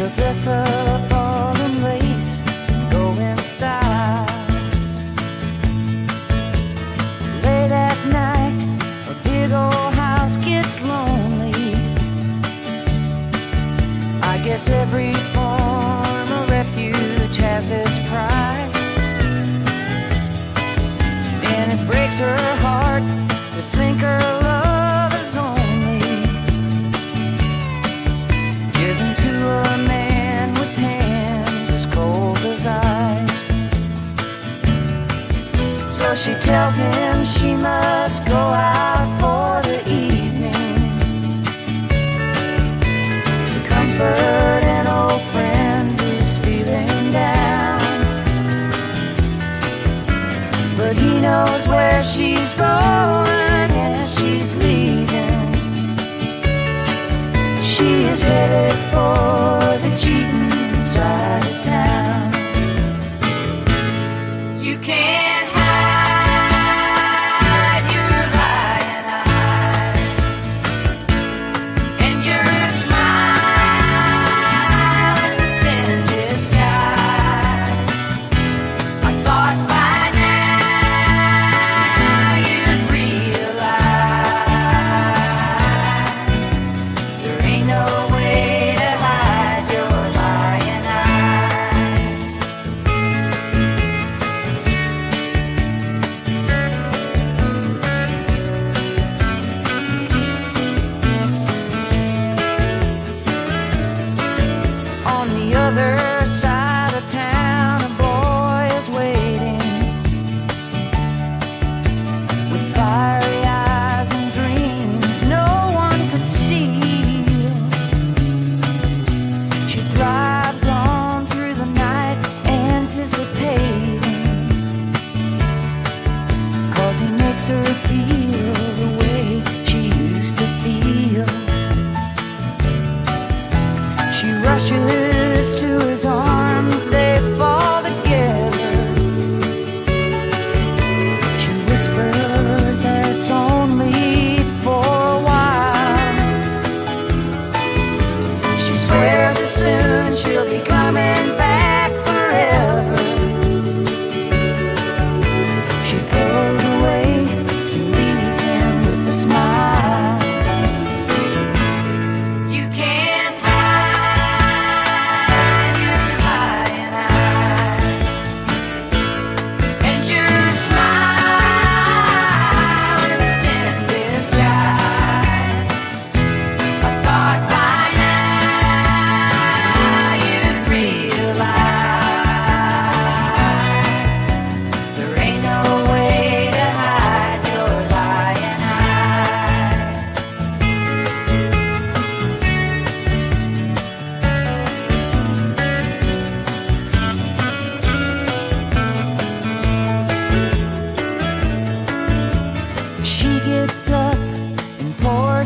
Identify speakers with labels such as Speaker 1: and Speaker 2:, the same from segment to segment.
Speaker 1: She'll dress up all in lace style. Late at night, a big old house gets lonely. I guess every So she tells him she must go out for the evening to comfort an old friend who's feeling down. But he knows where she's going.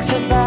Speaker 1: things about